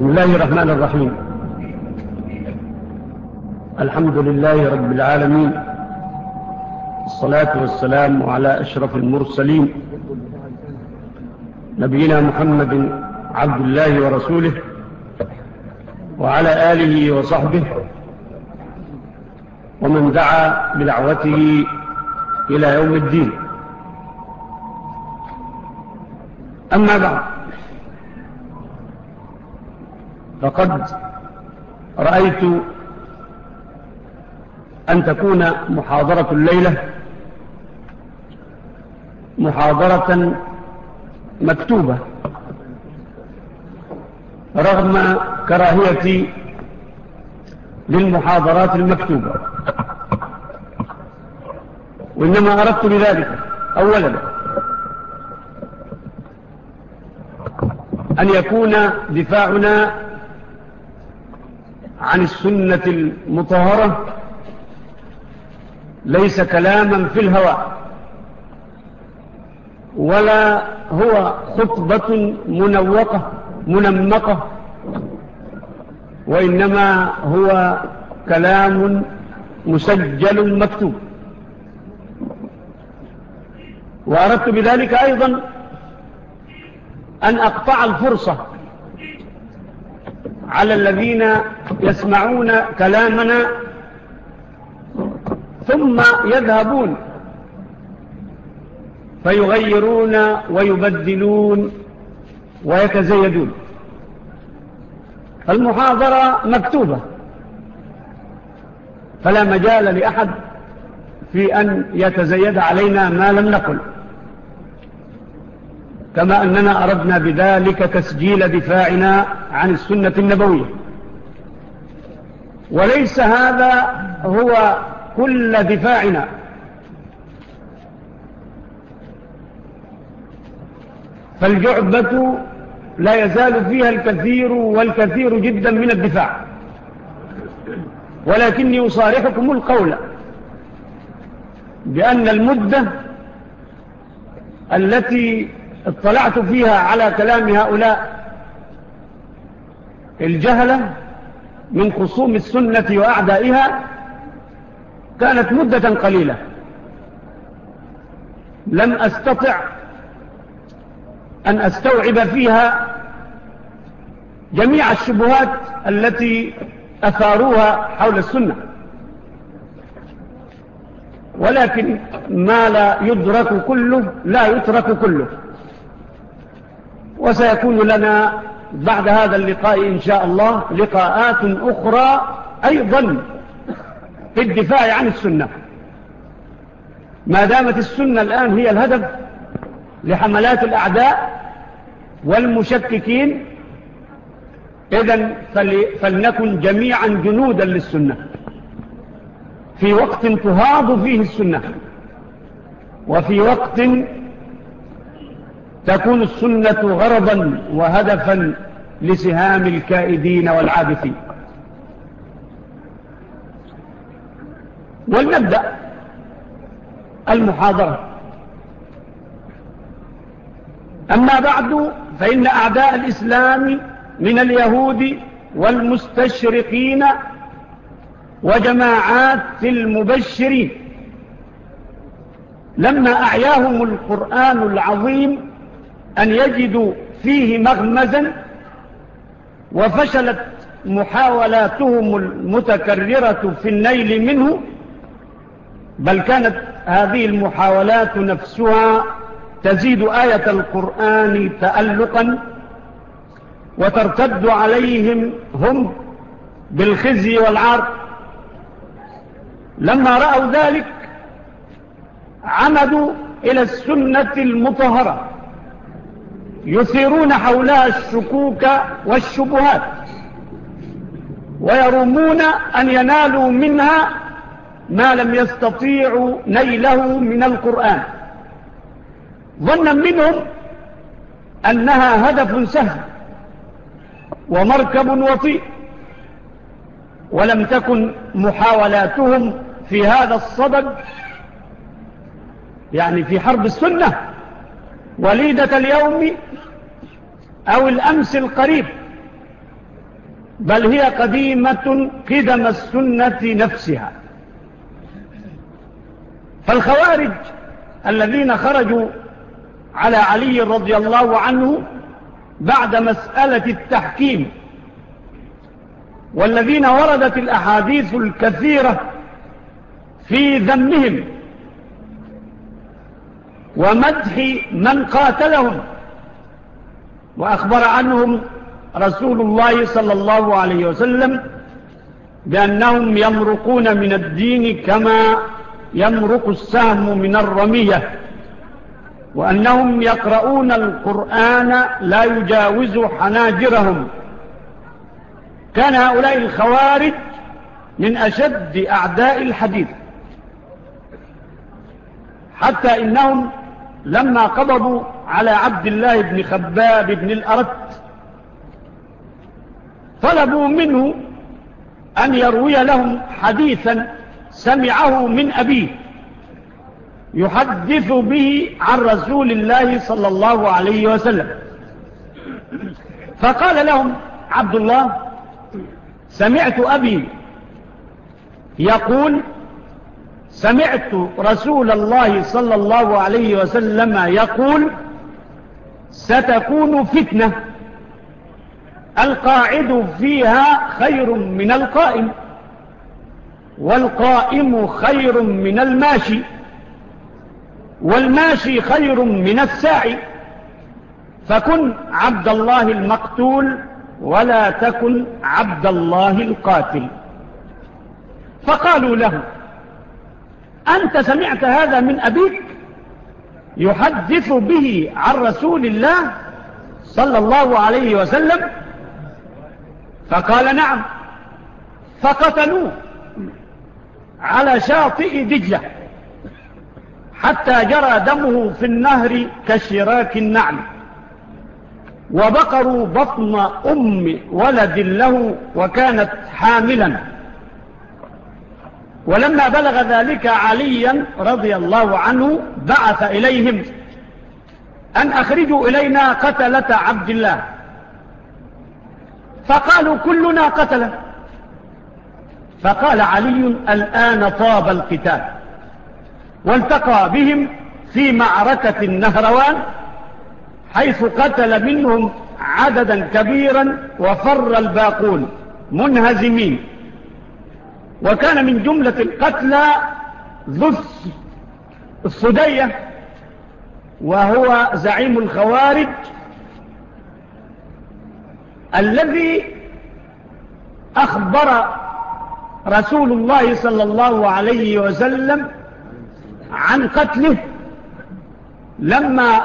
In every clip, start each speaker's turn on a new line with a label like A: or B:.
A: بسم الله الرحمن الرحيم. الحمد لله رب العالمين. الصلاة والسلام على أشرف المرسلين. نبينا محمد عبد الله ورسوله وعلى آله وصحبه ومن دعا بدعوته إلى يوم الدين. أما بعد فقد رأيت أن تكون محاضرة الليلة محاضرة مكتوبة رغم كراهيتي للمحاضرات المكتوبة وإنما أردت بذلك أولا أن يكون دفاعنا عن السنة المطهرة. ليس كلاما في الهواء ولا هو خطبة منوقة منمقة وإنما هو كلام مسجل مكتوب. وأردت بذلك أيضا أن أقطع الفرصة على الذين يسمعون كلامنا ثم يذهبون فيغيرون ويبدلون ويتزيدون. المحاضرة مكتوبة. فلا مجال لأحد في أن يتزيد علينا ما لم نقل. كما أننا أردنا بذلك تسجيل دفاعنا عن السنة النبوية. وليس هذا هو كل دفاعنا. فالجعبة لا يزال فيها الكثير والكثير جدا من الدفاع. ولكني أصارحكم القول بأن المدة التي اطلعت فيها على كلام هؤلاء. الجهلة من خصوم السنة وأعدائها كانت مدة قليلة. لم أستطع أن أستوعب فيها جميع الشبهات التي أثاروها حول السنة. ولكن ما لا يدرك كله لا يترك كله. وسيكون لنا بعد هذا اللقاء إن شاء الله لقاءات أخرى أيضا في الدفاع عن السنة. ما دامت السنة الآن هي الهدف لحملات الأعداء والمشككين إذن فلنكن جميعا جنودا للسنة. في وقت تهاض فيه السنة وفي وقت تكون السنة غرضا وهدفا لسهام الكائدين والعابثين. ولنبدأ المحاضرة. أما بعد فإن أعداء الإسلام من اليهود والمستشرقين وجماعات المبشرين لما أعياهم القرآن العظيم أن يجدوا فيه مغمزا وفشلت محاولاتهم المتكررة في النيل منه بل كانت هذه المحاولات نفسها تزيد آية القرآن تألقا وترتد عليهم هم بالخزي والعار. لما رأوا ذلك عمدوا إلى السنة المطهرة. يثيرون حولها الشكوك والشبهات ويرمون أن ينالوا منها ما لم يستطيعوا نيله من القرآن. ظنا منهم أنها هدف سهل ومركب وطيء ولم تكن محاولاتهم في هذا الصدد يعني في حرب السنة وليدة اليوم أو الأمس القريب بل هي قديمة قدم السنة نفسها. فالخوارج الذين خرجوا على علي رضي الله عنه بعد مسألة التحكيم والذين وردت الأحاديث الكثيرة في ذمهم ومدح من قاتلهم وأخبر عنهم رسول الله صلى الله عليه وسلم بأنهم يمرقون من الدين كما يمرق السهم من الرمية وأنهم يقرؤون القرآن لا يجاوز حناجرهم كان هؤلاء الخوارج من أشد أعداء الحديث حتى إنهم لما قبضوا على عبد الله بن خباب بن الأرت طلبوا منه أن يروي لهم حديثا سمعه من أبيه. يحدث به عن رسول الله صلى الله عليه وسلم. فقال لهم عبد الله سمعت أبي يقول سمعت رسول الله صلى الله عليه وسلم يقول ستكون فتنة. القاعد فيها خير من القائم والقائم خير من الماشي والماشي خير من الساعي. فكن عبد الله المقتول ولا تكن عبد الله القاتل. فقالوا له أنت سمعت هذا من أبيك يحدث به عن رسول الله صلى الله عليه وسلم فقال نعم فقتلوه على شاطئ دجلة حتى جرى دمه في النهر كشراك النعم وبقروا بطن أم ولد له وكانت حاملا. ولما بلغ ذلك عليا رضي الله عنه بعث إليهم أن أخرجوا إلينا قتلة عبد الله. فقالوا كلنا قتلة. فقال علي الآن طاب القتال. والتقى بهم في معركة النهروان حيث قتل منهم عددا كبيرا وفر الباقون منهزمين. وكان من جملة القتلى ذو الصدية وهو زعيم الخوارج الذي أخبر رسول الله صلى الله عليه وسلم عن قتله لما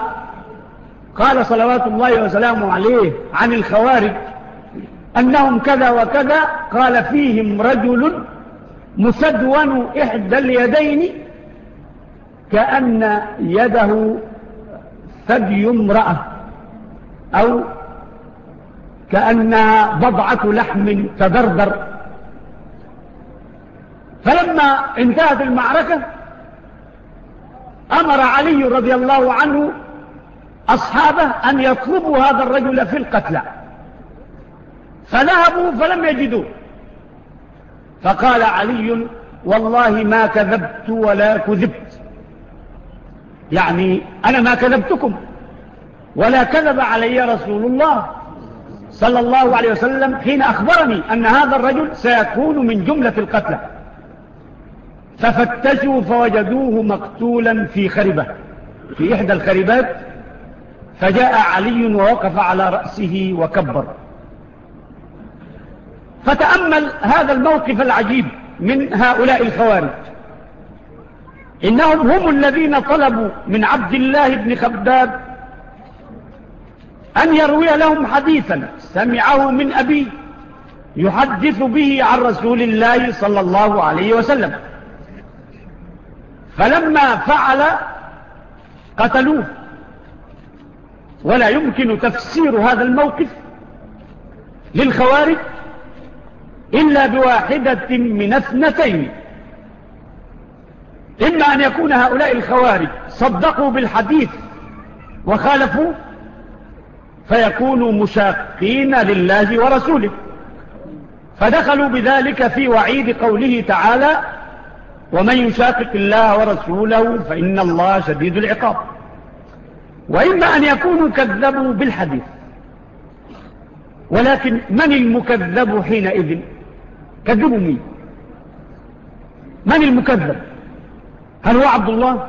A: قال صلوات الله وسلامه عليه عن الخوارج أنهم كذا وكذا قال فيهم رجل مسدون إحدى اليدين كأن يده ثدي امرأة أو كأنها بضعة لحم تدردر. فلما انتهت المعركة أمر علي رضي الله عنه أصحابه أن يطلبوا هذا الرجل في القتلى. فذهبوا فلم يجدوه. فقال علي والله ما كذبت ولا كذبت. يعني أنا ما كذبتكم ولا كذب علي رسول الله صلى الله عليه وسلم حين أخبرني أن هذا الرجل سيكون من جملة القتلى. ففتشوا فوجدوه مقتولا في خربة في إحدى الخربات فجاء علي ووقف على رأسه وكبر. فتأمل هذا الموقف العجيب من هؤلاء الخوارج. إنهم هم الذين طلبوا من عبد الله بن خباب أن يروي لهم حديثا سمعه من أبيه يحدث به عن رسول الله صلى الله عليه وسلم. فلما فعل قتلوه. ولا يمكن تفسير هذا الموقف للخوارج. إلا بواحدة من اثنتين. إما أن يكون هؤلاء الخوارج صدقوا بالحديث وخالفوا فيكونوا مشاقين لله ورسوله. فدخلوا بذلك في وعيد قوله تعالى ومن يشاقق الله ورسوله فإن الله شديد العقاب. وإما أن يكونوا كذبوا بالحديث ولكن من المكذب حينئذ؟ كذبوا مين من المكذب؟ هل هو عبد الله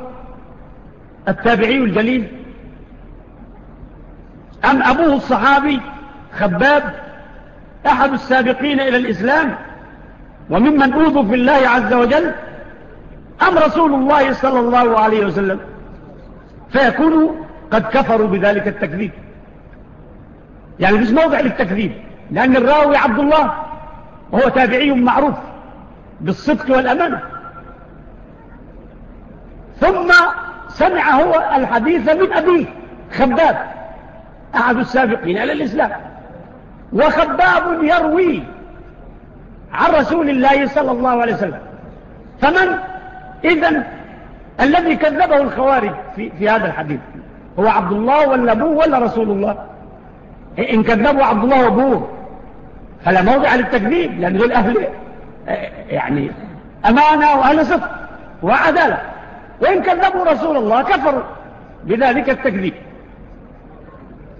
A: التابعي الجليل؟ أم أبوه الصحابي خباب أحد السابقين إلى الإسلام وممن أوذوا في الله عز وجل؟ أم رسول الله صلى الله عليه وسلم؟ فيكونوا قد كفروا بذلك التكذيب. يعني مش موضع للتكذيب لأن الراوي عبد الله وهو تابعي معروف بالصدق والأمانة. ثم سمع هو الحديث من أبيه خباب أحد السابقين على الإسلام. وخباب يروي عن رسول الله صلى الله عليه وسلم. فمن؟ إذن الذي كذبه الخوارج في, في هذا الحديث. هو عبد الله ولا أبوه ولا رسول الله؟ إن كذبوا عبد الله وأبوه. فلا موضع للتكذيب لأن دول أهل آه، يعني أمانة وأهل صدق وعدالة. وإن كذبوا رسول الله كفروا بذلك التكذيب.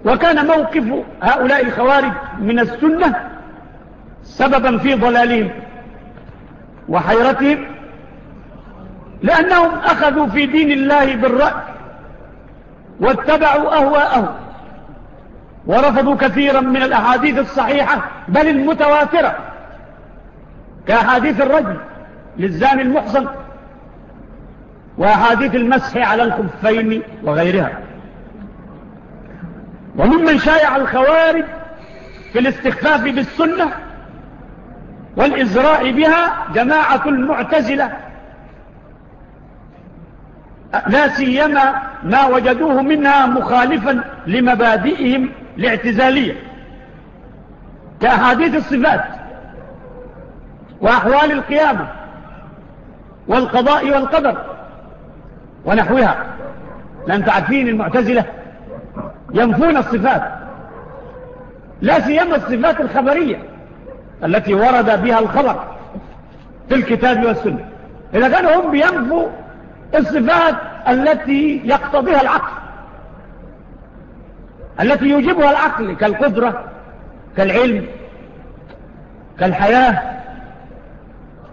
A: وكان موقف هؤلاء الخوارج من السنة سببا في ضلالهم وحيرتهم لأنهم أخذوا في دين الله بالرأي واتبعوا أهواءهم. ورفضوا كثيرا من الأحاديث الصحيحة بل المتواترة. كأحاديث الرجل للزاني المحصن وأحاديث المسح على الخفين وغيرها. وممن شايع الخوارج في الاستخفاف بالسنة والإزراء بها جماعة المعتزلة. لا سيما ما وجدوه منها مخالفا لمبادئهم الاعتزالية. كأحاديث الصفات وأحوال القيامة والقضاء والقدر ونحوها. لأن تعرفين المعتزلة ينفون الصفات. لا سيما الصفات الخبرية التي ورد بها الخبر في الكتاب والسنة. إذا كانوا هم بينفوا الصفات التي يقتضيها العقل. التي يجبها العقل كالقدرة كالعلم كالحياة.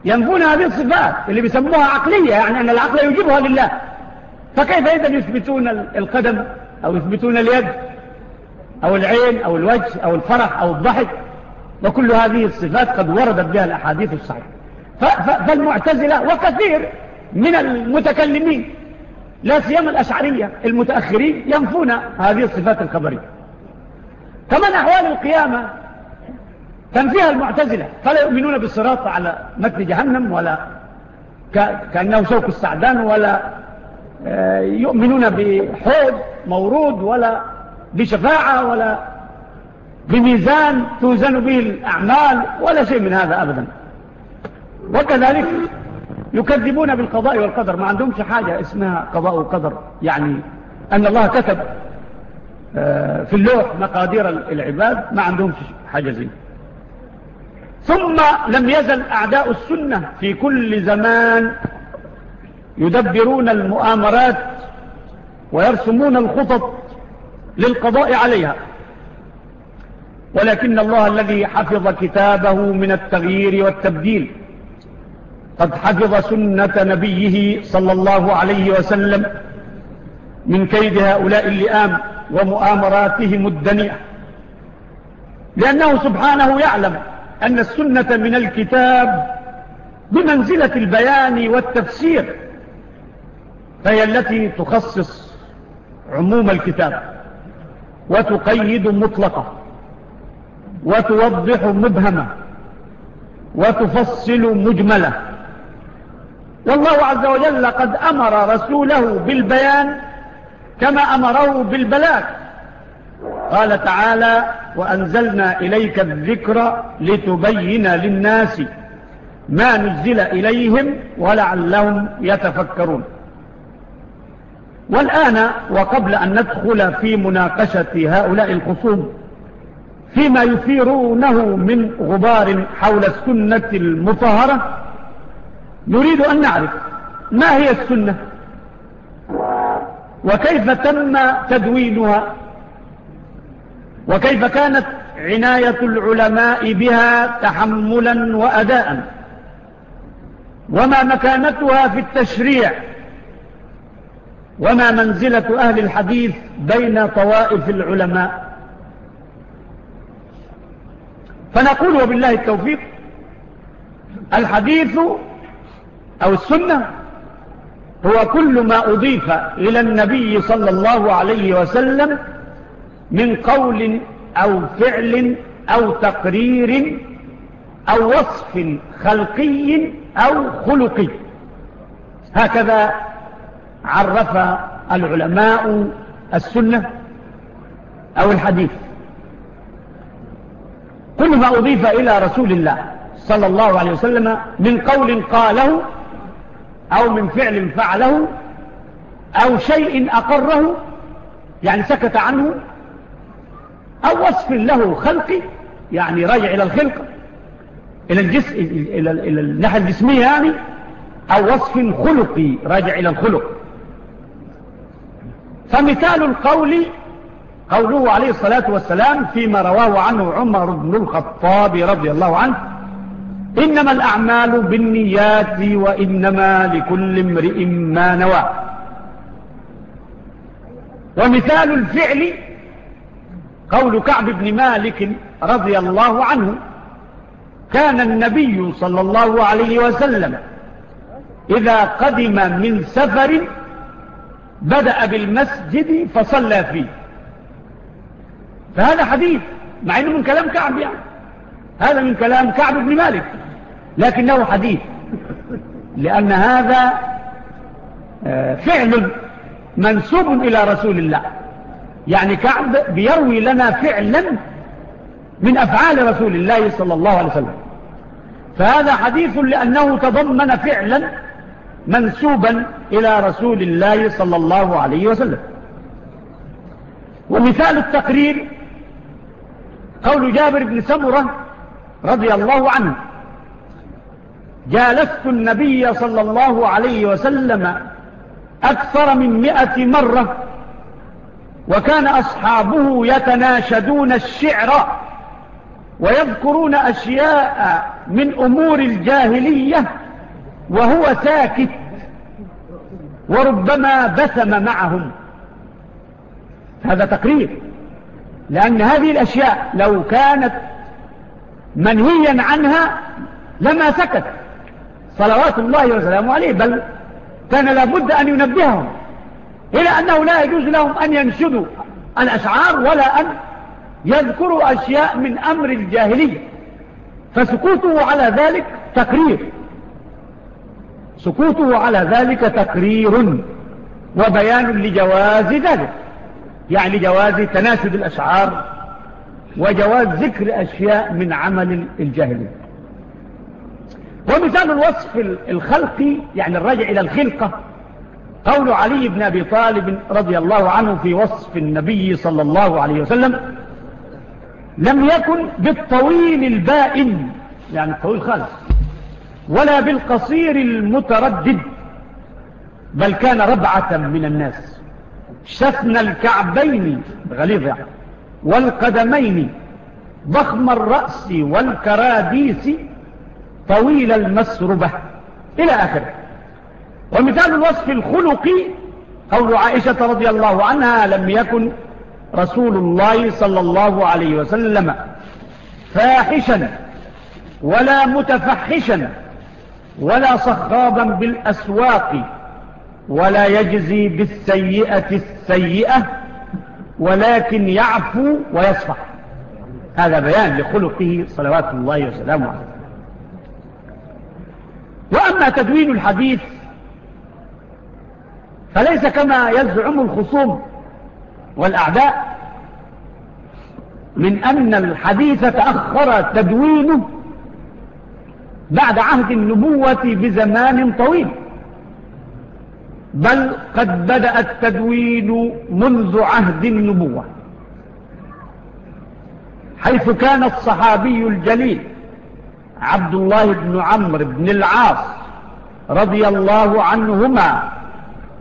A: ينفون هذه الصفات اللي بيسموها عقلية يعني أن العقل يجبها لله. فكيف إذا يثبتون القدم أو يثبتون اليد أو العين أو الوجه أو الفرح أو الضحك؟ وكل هذه الصفات قد وردت بها الأحاديث الصحيحة. فالمعتزلة وكثير من المتكلمين. لا سيما الأشعرية المتأخرين ينفون هذه الصفات الخبرية. كمان أحوال القيامة تنفيها المعتزلة. فلا يؤمنون بالصراط على متن جهنم ولا كأنه شوك السعدان ولا آه، يؤمنون بحوض مورود ولا بشفاعة ولا بميزان توزن به الأعمال ولا شيء من هذا أبدا. وكذلك يكذبون بالقضاء والقدر. ما عندهمش حاجة اسمها قضاء وقدر. يعني أن الله كتب آه، في اللوح مقادير العباد ما عندهمش حاجة زي ثم لم يزل أعداء السنة في كل زمان يدبرون المؤامرات ويرسمون الخطط للقضاء عليها. ولكن الله الذي حفظ كتابه من التغيير والتبديل. قد حفظ سنة نبيه صلى الله عليه وسلم من كيد هؤلاء اللئام ومؤامراتهم الدنيئة. لأنه سبحانه يعلم أن السنة من الكتاب بمنزلة البيان والتفسير فهي التي تخصص عموم الكتاب وتقيد مطلقة وتوضح مبهمة وتفصل مجملة. والله عز وجل قد أمر رسوله بالبيان كما أمره بالبلاغ. قال تعالى وأنزلنا إليك الذكر لتبين للناس ما نزل إليهم ولعلهم يتفكرون. والآن وقبل أن ندخل في مناقشة هؤلاء الخصوم فيما يثيرونه من غبار حول السنة المطهرة نريد أن نعرف ما هي السنة وكيف تم تدوينها وكيف كانت عناية العلماء بها تحملا وأداء وما مكانتها في التشريع وما منزلة أهل الحديث بين طوائف العلماء فنقول وبالله التوفيق الحديث أو السنة هو كل ما أضيف إلى النبي صلى الله عليه وسلم من قول أو فعل أو تقرير أو وصف خلقي أو خلقي. هكذا عرف العلماء السنة أو الحديث. كل ما أضيف إلى رسول الله صلى الله عليه وسلم من قول قاله أو من فعل فعله أو شيء أقره يعني سكت عنه أو وصف له خلقي يعني راجع إلى الخلق إلى, الجس... إلى... إلى الناحية الجسمية يعني أو وصف خلقي راجع إلى الخلق. فمثال القول قوله عليه الصلاة والسلام فيما رواه عنه عمر بن الخطاب رضي الله عنه إنما الأعمال بالنيات وإنما لكل امرئ ما نوى. ومثال الفعل قول كعب بن مالك رضي الله عنه كان النبي صلى الله عليه وسلم إذا قدم من سفر بدأ بالمسجد فصلى فيه. فهذا حديث مع أنه من كلام كعب يعني. هذا من كلام كعب بن مالك. لكنه حديث. لأن هذا آه، فعل منسوب إلى رسول الله. يعني كعب بيروي لنا فعلا من أفعال رسول الله صلى الله عليه وسلم. فهذا حديث لأنه تضمن فعلا منسوبا إلى رسول الله صلى الله عليه وسلم. ومثال التقرير قول جابر بن سمرة رضي الله عنه. جالست النبي صلى الله عليه وسلم أكثر من مئة مرة وكان أصحابه يتناشدون الشعر ويذكرون أشياء من أمور الجاهلية وهو ساكت وربما بثم معهم. هذا تقرير. لأن هذه الأشياء لو كانت منهيا عنها لما سكت. صلوات الله وسلامه عليه بل كان لابد أن ينبههم إلى أنه لا يجوز لهم أن ينشدوا الأشعار ولا أن يذكروا أشياء من أمر الجاهلية. فسكوته على ذلك تقرير. سكوته على ذلك تقرير وبيان لجواز ذلك. يعني جواز تناسب الأشعار وجواز ذكر أشياء من عمل الجاهلية. ومثال الوصف الخلقي يعني الراجع إلى الخلقة. قول علي بن أبي طالب رضي الله عنه في وصف النبي صلى الله عليه وسلم لم يكن بالطويل البائن يعني الطويل خالص ولا بالقصير المتردد بل كان ربعة من الناس شفن الكعبين غليظ يعني والقدمين ضخم الرأس والكراديس طويل المسربة إلى آخره. ومثال الوصف الخلقي قول عائشة رضي الله عنها لم يكن رسول الله صلى الله عليه وسلم فاحشا ولا متفحشا ولا صخابا بالأسواق ولا يجزي بالسيئة السيئة ولكن يعفو ويصفح. هذا بيان لخلقه صلوات الله وسلامه عليه. وأما تدوين الحديث فليس كما يزعم الخصوم والأعداء من أن الحديث تأخر تدوينه بعد عهد النبوة بزمان طويل بل قد بدأ التدوين منذ عهد النبوة حيث كان الصحابي الجليل عبد الله بن عمرو بن العاص رضي الله عنهما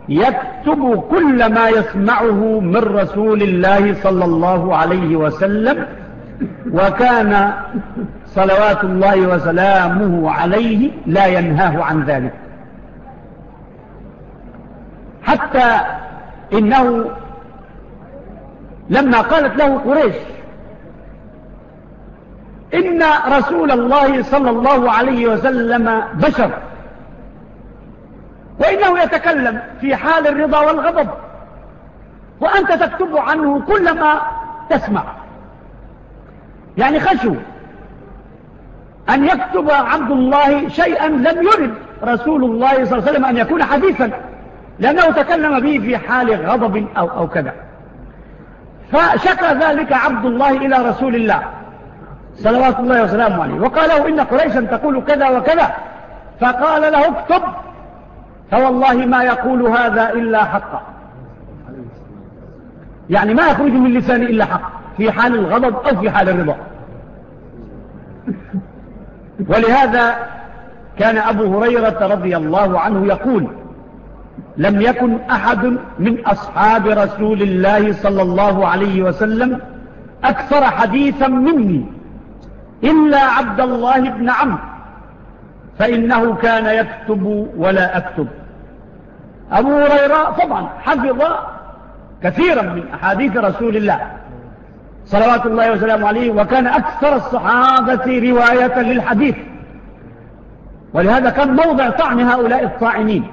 A: يكتب كل ما يسمعه من رسول الله صلى الله عليه وسلم وكان صلوات الله وسلامه عليه لا ينهاه عن ذلك حتى إنه لما قالت له قريش إن رسول الله صلى الله عليه وسلم بشر. وإنه يتكلم في حال الرضا والغضب. وأنت تكتب عنه كل ما تسمع. يعني خشوا أن يكتب عبد الله شيئا لم يرد رسول الله صلى الله عليه وسلم أن يكون حديثا. لأنه تكلم به في حال غضب أو, أو كذا. فشكى ذلك عبد الله إلى رسول الله. صلوات الله وسلامه عليه. وقال له إن قريشا تقول كذا وكذا. فقال له اكتب. فوالله ما يقول هذا إلا حقا يعني ما يخرج من لساني إلا حق. في حال الغضب أو في حال الرضا. ولهذا كان أبو هريرة رضي الله عنه يقول لم يكن أحد من أصحاب رسول الله صلى الله عليه وسلم أكثر حديثا مني إلا عبد الله بن عمرو فإنه كان يكتب ولا أكتب. أبو هريرة طبعا حفظ كثيرا من أحاديث رسول الله صلوات الله وسلامه عليه وكان أكثر الصحابة رواية للحديث. ولهذا كان موضع طعن هؤلاء الطاعنين.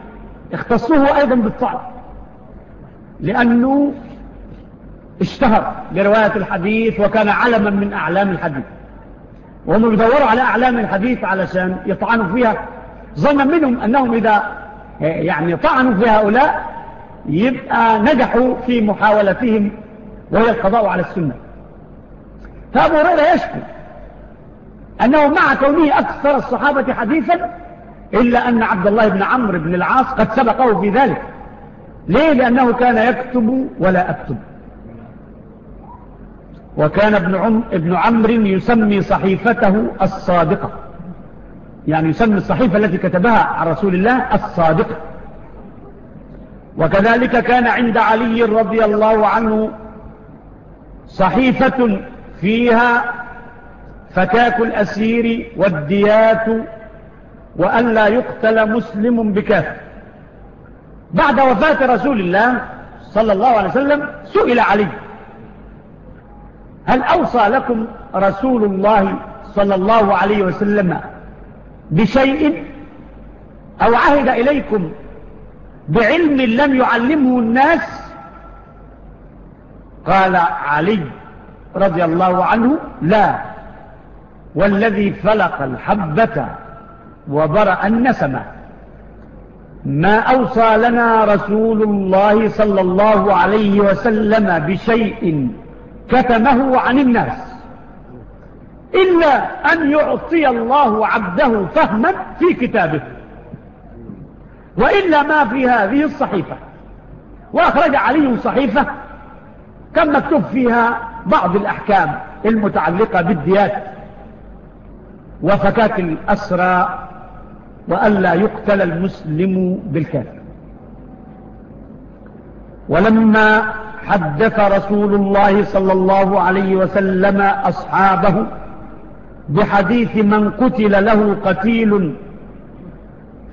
A: اختصوه أيضا بالطعن لأنه اشتهر برواية الحديث وكان علما من أعلام الحديث. وهم بيدوروا على أعلام الحديث علشان يطعنوا فيها. ظنا منهم أنهم إذا آه، يعني طعنوا في هؤلاء يبقى نجحوا في محاولتهم وهي القضاء على السنة. فأبو هريرة يشكو أنه مع كونه أكثر الصحابة حديثا إلا أن عبد الله بن عمرو بن العاص قد سبقه في ذلك. ليه؟ لأنه كان يكتب ولا أكتب. وكان ابن عم ابن عمرو يسمي صحيفته الصادقة. يعني يسمي الصحيفة التي كتبها عن رسول الله الصادقة. وكذلك كان عند علي رضي الله عنه صحيفة فيها فتاك الأسير والديات وأن لا يقتل مسلم بكافر بعد وفاة رسول الله صلى الله عليه وسلم سئل علي. هل أوصى لكم رسول الله صلى الله عليه وسلم بشيء؟ أو عهد إليكم بعلم لم يعلمه الناس؟ قال علي رضي الله عنه لا. والذي فلق الحبة وبرأ النسمة. ما أوصى لنا رسول الله صلى الله عليه وسلم بشيء كتمه عن الناس. إلا أن يعطي الله عبده فهما في كتابه. وإلا ما في هذه الصحيفة. وأخرج علي صحيفة كان مكتوب فيها بعض الأحكام المتعلقة بالديات وفكات الأسرى وألا يقتل المسلم بالكافر. ولما حدث رسول الله صلى الله عليه وسلم أصحابه بحديث من قتل له قتيل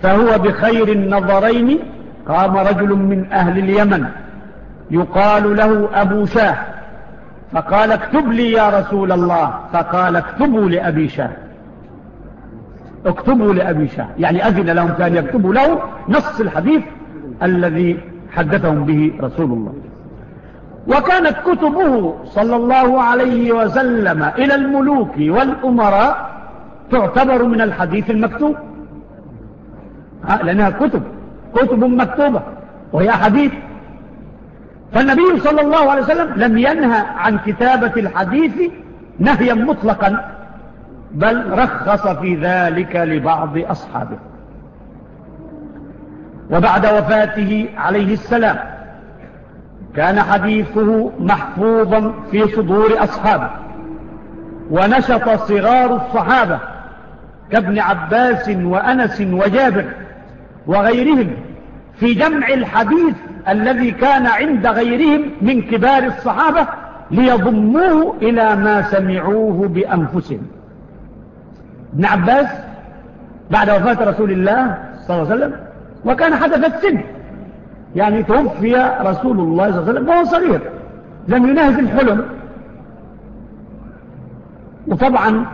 A: فهو بخير النظرين قام رجل من أهل اليمن يقال له أبو شاه فقال اكتب لي يا رسول الله فقال اكتبوا لأبي شاه اكتبوا لأبي شاه يعني أذن لهم كان يكتبوا له نص الحديث الذي حدثهم به رسول الله وكانت كتبه صلى الله عليه وسلم إلى الملوك والأمراء تعتبر من الحديث المكتوب. لأنها كتب كتب مكتوبة وهي حديث. فالنبي صلى الله عليه وسلم لم ينهى عن كتابة الحديث نهيا مطلقا بل رخص في ذلك لبعض أصحابه. وبعد وفاته عليه السلام. كان حديثه محفوظا في صدور أصحابه ونشط صغار الصحابة كابن عباس وأنس وجابر وغيرهم في جمع الحديث الذي كان عند غيرهم من كبار الصحابة ليضموه إلى ما سمعوه بأنفسهم. ابن عباس بعد وفاة رسول الله صلى الله عليه وسلم وكان حدث السن. يعني توفي رسول الله صلى الله عليه وسلم وهو صغير. لم ينهز الحلم. وطبعا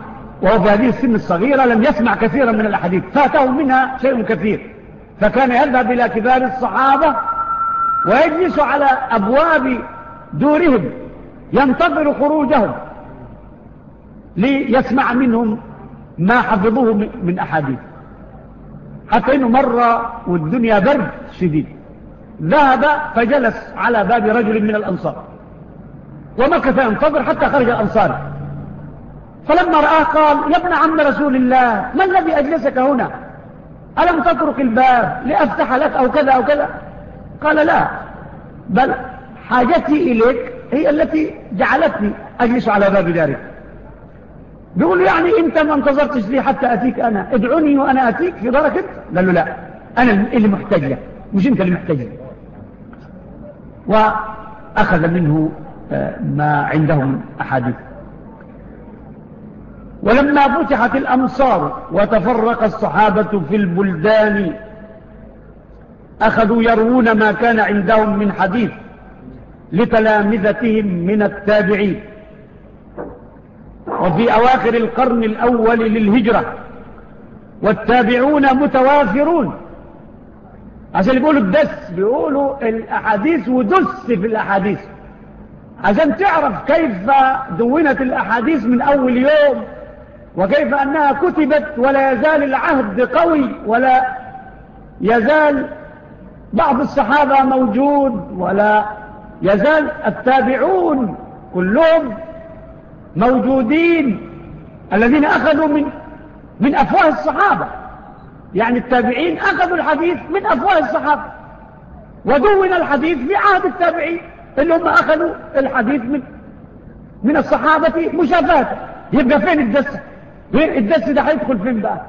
A: وهو في هذه السن الصغيرة لم يسمع كثيرا من الأحاديث. فاته منها شيء كثير. فكان يذهب إلى كبار الصحابة ويجلس على أبواب دورهم. ينتظر خروجهم ليسمع منهم ما حفظوه من أحاديث. حتى أنه مرة والدنيا برد شديد. ذهب فجلس على باب رجل من الأنصار. ومكث ينتظر حتى خرج الأنصار. فلما رآه قال يا ابن عم رسول الله ما الذي أجلسك هنا؟ ألم تترك الباب لأفتح لك أو كذا أو كذا؟ قال لا بل حاجتي إليك هي التي جعلتني أجلس على باب دارك. بيقول يعني أنت ما انتظرتش لي حتى أتيك أنا. ادعوني وأنا أتيك في دركة قال له لا أنا اللي محتاج لك مش أنت اللي محتاج لك وأخذ منه آه، ما عندهم أحاديث. ولما فتحت الأمصار وتفرق الصحابة في البلدان أخذوا يروون ما كان عندهم من حديث لتلامذتهم من التابعين. وفي أواخر القرن الأول للهجرة والتابعون متوافرون. عشان يقولوا الدس بيقولوا الأحاديث ودس في الأحاديث. عشان تعرف كيف دونت الأحاديث من أول يوم وكيف أنها كتبت ولا يزال العهد قوي ولا يزال بعض الصحابة موجود ولا يزال التابعون كلهم موجودين الذين أخذوا من من أفواه الصحابة. يعني التابعين أخذوا الحديث من أفواه الصحابة ودون الحديث في عهد التابعين اللي هم أخذوا الحديث من من الصحابة مشافاته يبقى فين الدس؟ وين الدس ده هيدخل فين بقى؟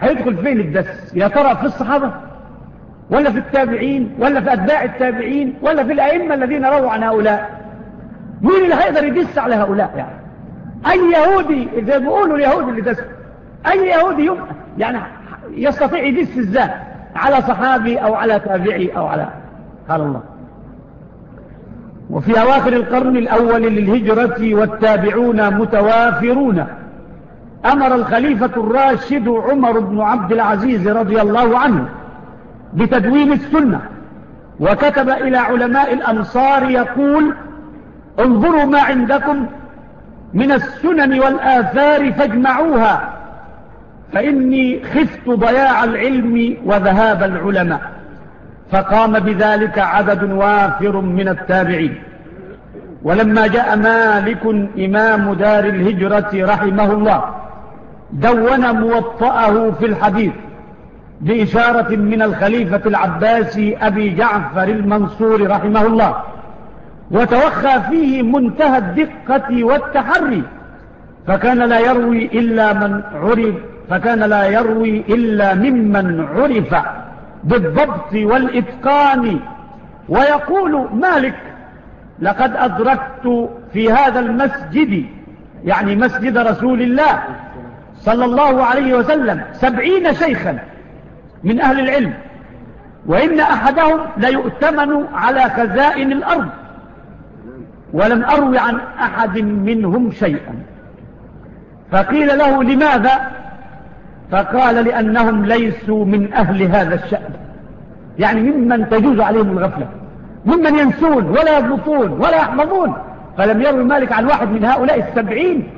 A: هيدخل فين الدس؟ يا ترى في الصحابة ولا في التابعين ولا في أتباع التابعين ولا في الأئمة الذين رووا عن هؤلاء؟ مين اللي هيقدر يدس على هؤلاء يعني؟ أي يهودي إذا بيقولوا اليهودي اللي دسوا. أي يهودي يعني يستطيع يدس الزهد على صحابي أو على تابعي أو على قال الله. وفي أواخر القرن الأول للهجرة والتابعون متوافرون. أمر الخليفة الراشد عمر بن عبد العزيز رضي الله عنه بتدوين السنة. وكتب إلى علماء الأنصار يقول انظروا ما عندكم من السنن والآثار فاجمعوها. فإني خفت ضياع العلم وذهاب العلماء فقام بذلك عدد وافر من التابعين. ولما جاء مالك إمام دار الهجرة رحمه الله دون موطأه في الحديث بإشارة من الخليفة العباسي أبي جعفر المنصور رحمه الله وتوخى فيه منتهى الدقة والتحري فكان لا يروي إلا من عرف فكان لا يروي إلا ممن عرف بالضبط والإتقان. ويقول مالك لقد أدركت في هذا المسجد يعني مسجد رسول الله صلى الله عليه وسلم سبعين شيخا من أهل العلم وإن أحدهم ليؤتمن على خزائن الأرض ولم أروي عن أحد منهم شيئا. فقيل له لماذا؟ فقال لأنهم ليسوا من أهل هذا الشأن. يعني ممن تجوز عليهم الغفلة. ممن ينسون ولا يضبطون ولا يحفظون فلم يروا مالك عن واحد من هؤلاء السبعين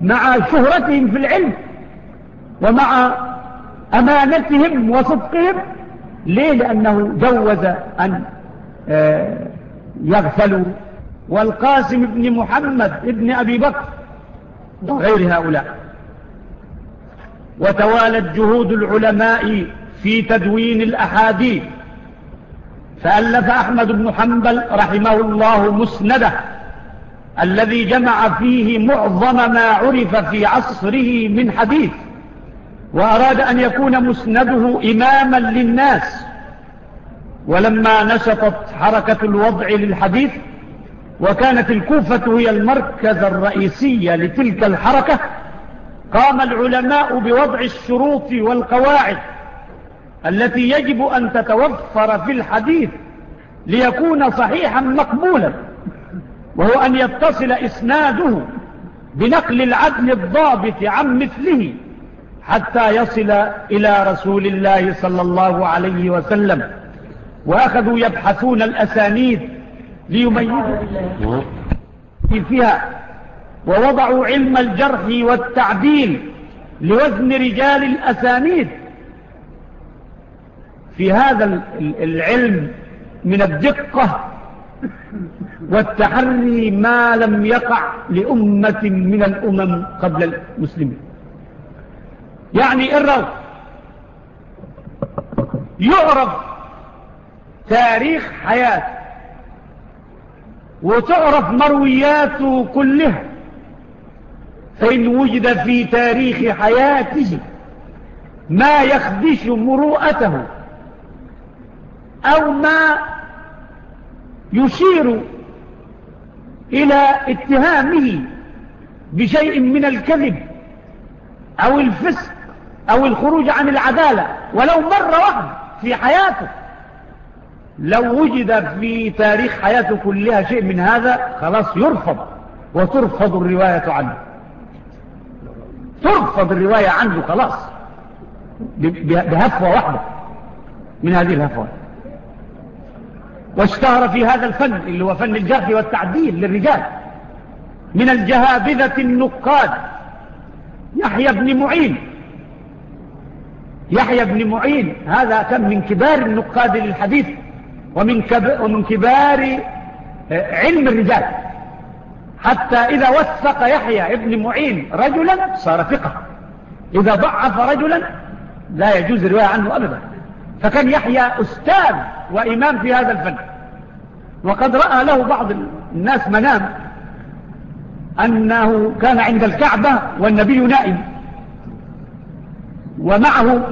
A: مع شهرتهم في العلم ومع أمانتهم وصدقهم. ليه؟ لأنه جوز أن آه، يغفلوا. والقاسم بن محمد ابن أبي بكر وغير هؤلاء. وتوالت جهود العلماء في تدوين الأحاديث. فألف أحمد بن حنبل رحمه الله مسنده الذي جمع فيه معظم ما عرف في عصره من حديث وأراد أن يكون مسنده إماما للناس. ولما نشطت حركة الوضع للحديث وكانت الكوفة هي المركز الرئيسي لتلك الحركة قام العلماء بوضع الشروط والقواعد التي يجب أن تتوفر في الحديث ليكون صحيحا مقبولا وهو أن يتصل إسناده بنقل العدل الضابط عن مثله حتى يصل إلى رسول الله صلى الله عليه وسلم. وأخذوا يبحثون الأسانيد ليميزوا فيها ووضعوا علم الجرح والتعديل لوزن رجال الأسانيد. في هذا العلم من الدقة والتحري ما لم يقع لأمة من الأمم قبل المسلمين. يعني الرغم يعرف تاريخ حياته وتعرف مروياته كلها. فإن وجد في تاريخ حياته ما يخدش مروءته أو ما يشير إلى اتهامه بشيء من الكذب أو الفسق أو الخروج عن العدالة. ولو مرة واحدة في حياته لو وجد في تاريخ حياته كلها شيء من هذا خلاص يرفض وترفض الرواية عنه. ترفض الرواية عنه خلاص. بهفوة واحدة. من هذه الهفوة. واشتهر في هذا الفن اللي هو فن الجهد والتعديل للرجال. من الجهابذة النقاد. يحيى بن معين. يحيى بن معين. هذا كان من كبار النقاد للحديث ومن, ومن كبار آه، علم الرجال. حتى إذا وثق يحيى ابن معين رجلا صار ثقة. إذا ضعف رجلا لا يجوز رواية عنه أبدا. فكان يحيى أستاذ وإمام في هذا الفن. وقد رأى له بعض الناس منام أنه كان عند الكعبة والنبي نائم. ومعه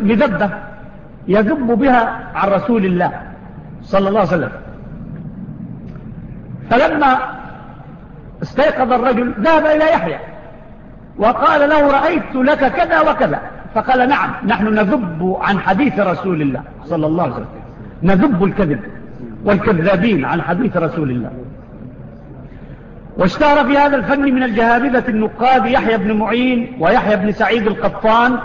A: مذبة يذب بها عن رسول الله صلى الله عليه وسلم. فلما استيقظ الرجل ذهب إلى يحيى وقال له رأيت لك كذا وكذا. فقال نعم نحن نذب عن حديث رسول الله صلى الله عليه وسلم نذب الكذب والكذابين عن حديث رسول الله. واشتهر في هذا الفن من الجهابذة النقاد يحيى بن معين ويحيى بن سعيد القطان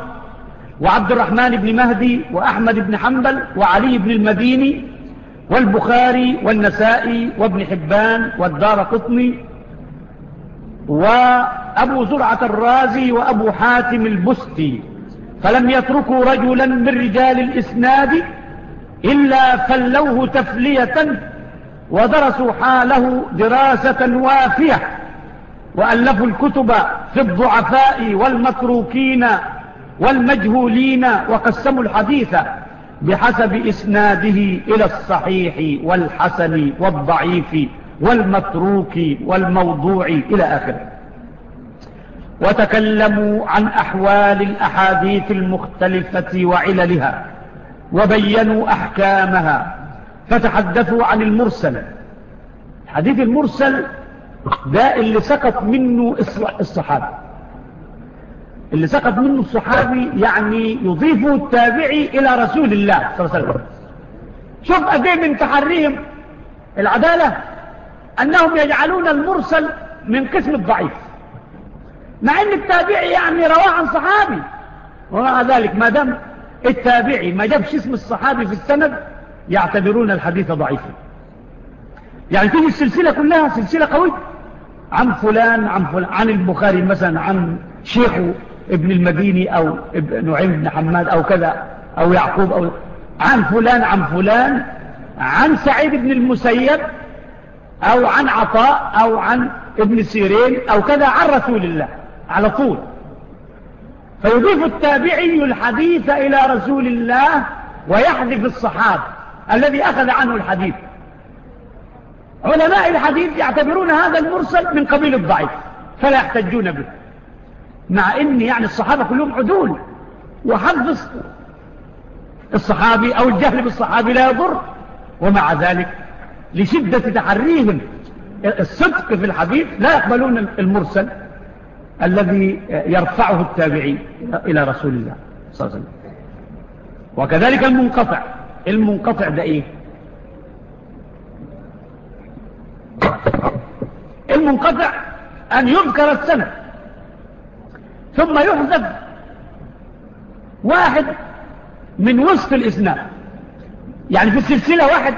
A: وعبد الرحمن بن مهدي وأحمد بن حنبل وعلي بن المديني والبخاري والنسائي وابن حبان والدار قطني وأبو زرعة الرازي وأبو حاتم البستي فلم يتركوا رجلا من رجال الإسناد إلا فلوه تفلية ودرسوا حاله دراسة وافية وألفوا الكتب في الضعفاء والمتروكين والمجهولين وقسموا الحديث بحسب إسناده إلى الصحيح والحسن والضعيف. والمتروك والموضوع إلى آخره. وتكلموا عن أحوال الأحاديث المختلفة وعللها وبينوا أحكامها فتحدثوا عن المرسل. حديث المرسل ده اللي سقط منه الصحابي. اللي سقط منه الصحابي يعني يضيفه التابعي إلى رسول الله صلى الله عليه وسلم. شوف قد إيه من تحريهم العدالة؟ أنهم يجعلون المرسل من قسم الضعيف. مع أن التابعي يعني رواه عن صحابي. ومع ذلك ما دام التابعي ما جابش اسم الصحابي في السند يعتبرون الحديث ضعيفا. يعني تيجي السلسلة كلها سلسلة قوية. عن فلان عن, فلان عن البخاري مثلا عن شيخه ابن المديني أو ابن نعيم بن حماد أو كذا أو يعقوب أو عن فلان عن فلان عن سعيد بن المسيب أو عن عطاء أو عن ابن سيرين أو كذا عن رسول الله. على طول. فيضيف التابعي الحديث إلى رسول الله ويحذف الصحاب الذي أخذ عنه الحديث. علماء الحديث يعتبرون هذا المرسل من قبيل الضعيف فلا يحتجون به. مع أن يعني الصحابة كلهم عدول وحذف الصحابي أو الجهل بالصحابي لا يضر ومع ذلك لشدة تحريهم. الصدق في الحديث لا يقبلون المرسل الذي يرفعه التابعي إلى رسول الله صلى الله عليه وسلم. وكذلك المنقطع. المنقطع ده إيه؟ المنقطع أن يذكر السنة. ثم يحذف واحد من وسط الإسناد. يعني في السلسلة واحد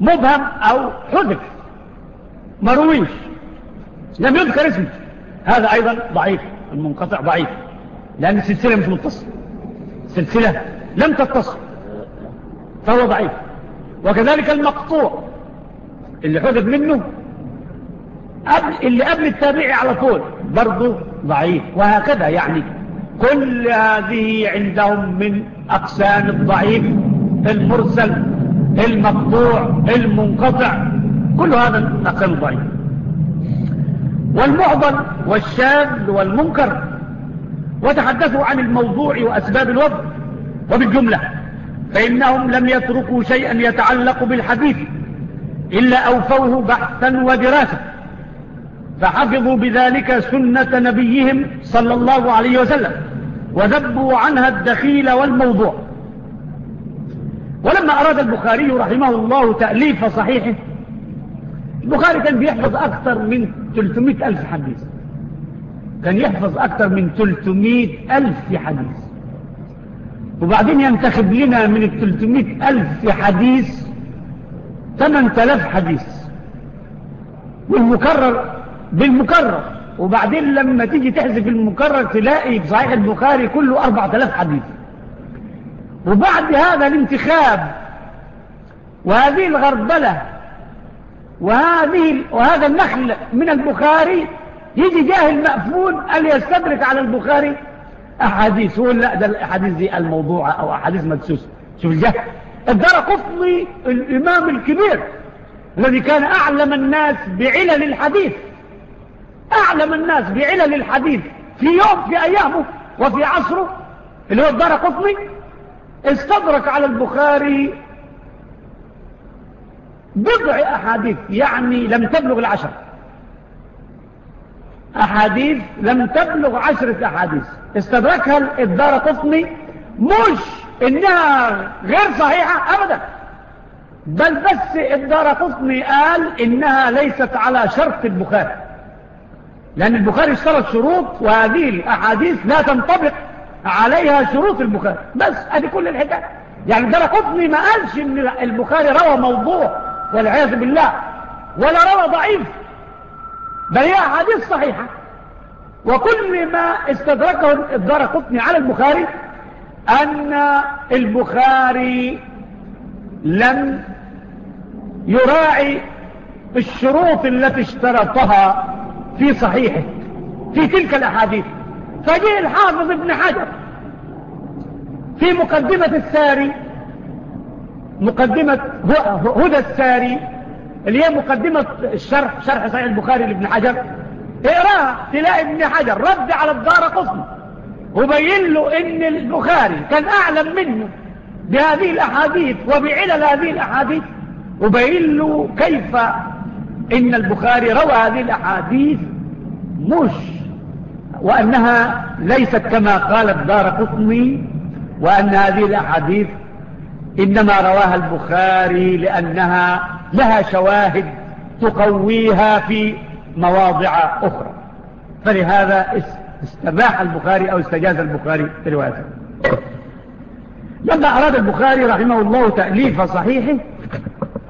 A: مبهم أو حذف. مرويش لم يذكر اسمه. هذا أيضا ضعيف. المنقطع ضعيف. لأن السلسلة مش متصل السلسلة لم تتصل. فهو ضعيف. وكذلك المقطوع. اللي حذف منه قبل اللي قبل التابعي على طول. برضه ضعيف. وهكذا يعني. كل هذه عندهم من أقسام الضعيف المرسل. المقطوع المنقطع. كل هذا نقل ضعيف. والمعضل والشاذ والمنكر. وتحدثوا عن الموضوع وأسباب الوضع. وبالجملة فإنهم لم يتركوا شيئا يتعلق بالحديث إلا أوفوه بحثا ودراسة. فحفظوا بذلك سنة نبيهم صلى الله عليه وسلم وذبوا عنها الدخيل والموضوع. ولما أراد البخاري رحمه الله تأليف صحيحه البخاري كان بيحفظ أكثر من 300 ألف حديث. كان يحفظ أكثر من 300 ألف حديث. وبعدين ينتخب لنا من ال 300 ألف حديث 8000 حديث. والمكرر بالمكرر. وبعدين لما تيجي تحذف المكرر تلاقي في صحيح البخاري كله 4000 حديث. وبعد هذا الانتخاب وهذه الغربلة وهذه وهذا النخل من البخاري يجي جاهل مأفون قال يستدرك على البخاري؟ أحاديث هو لا ده الأحاديث دي الموضوعة أو أحاديث مدسوسة. شوف الجهل الدار قفلي الإمام الكبير الذي كان أعلم الناس بعلل الحديث. أعلم الناس بعلل الحديث في يوم في أيامه وفي عصره اللي هو الدار قفلي استدرك على البخاري بضع أحاديث يعني لم تبلغ العشر. أحاديث لم تبلغ عشرة أحاديث. استدركها الدار تصني مش إنها غير صحيحة أبدا. بل بس الدارة طفني قال إنها ليست على شرط البخاري. لأن البخاري اشترى شروط وهذه الأحاديث لا تنطبق. عليها شروط البخاري. بس أدي كل الحكاية. يعني ده قطني ما قالش ان البخاري روى موضوع والعياذ بالله. ولا روى ضعيف. بل هي حديث صحيحة. وكل ما استدركه الدار قطني على البخاري أن البخاري لم يراعي الشروط التي اشترطها في صحيحه في تلك الأحاديث. فجاء الحافظ ابن حجر. في مقدمة الساري مقدمة هدى الساري اللي هي مقدمة الشرح شرح صحيح البخاري لابن حجر. اقراها تلاقي ابن حجر رد على الدار قصم وبين له إن البخاري كان أعلم منه بهذه الأحاديث وبعلل هذه الأحاديث. وبين له كيف إن البخاري روى هذه الأحاديث مش وأنها ليست كما قال الدار قطني وأن هذه الأحاديث إنما رواها البخاري لأنها لها شواهد تقويها في مواضع أخرى. فلهذا استباح البخاري أو استجاز البخاري في روايته. لما أراد البخاري رحمه الله تأليف صحيحه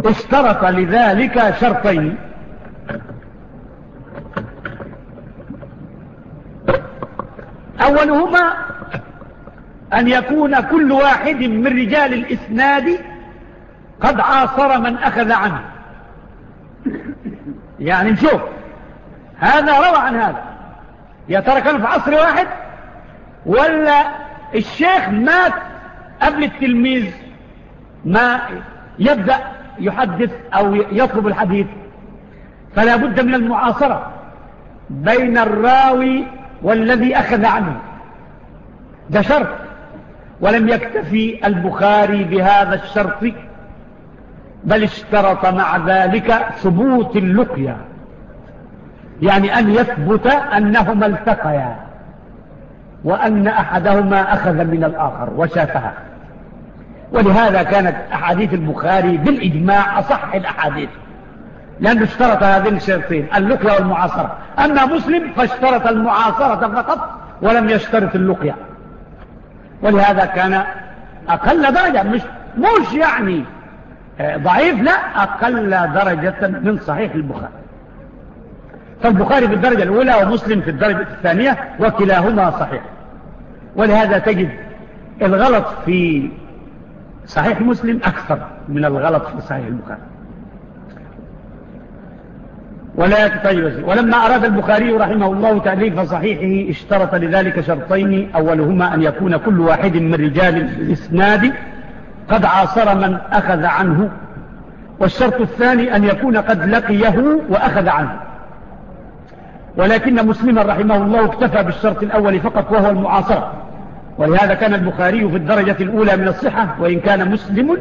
A: اشترط لذلك شرطين. أولهما أن يكون كل واحد من رجال الإسناد قد عاصر من أخذ عنه. يعني نشوف هذا روى عن هذا. يا ترى كان في عصر واحد؟ ولا الشيخ مات قبل التلميذ ما يبدأ يحدث أو يطلب الحديث. فلا بد من المعاصرة بين الراوي والذي أخذ عنه. ده شرط. ولم يكتفي البخاري بهذا الشرط بل اشترط مع ذلك ثبوت اللقيا. يعني أن يثبت أنهما التقيا وأن أحدهما أخذ من الآخر وشافها. ولهذا كانت أحاديث البخاري بالإجماع أصح الأحاديث. لأنه اشترط هذين الشرطين اللقية والمعاصرة. أما مسلم فاشترط المعاصرة فقط ولم يشترط اللقية. ولهذا كان أقل درجة مش, مش يعني آه، ضعيف لا أقل درجة من صحيح البخاري. فالبخاري في الدرجة الأولى ومسلم في الدرجة الثانية وكلاهما صحيح. ولهذا تجد الغلط في صحيح مسلم أكثر من الغلط في صحيح البخاري. ولا تجوز ولما أراد البخاري رحمه الله تأليف صحيحه اشترط لذلك شرطين. أولهما أن يكون كل واحد من رجال الإسناد قد عاصر من أخذ عنه. والشرط الثاني أن يكون قد لقيه وأخذ عنه. ولكن مسلما رحمه الله اكتفى بالشرط الأول فقط وهو المعاصرة. ولهذا كان البخاري في الدرجة الأولى من الصحة وإن كان مسلم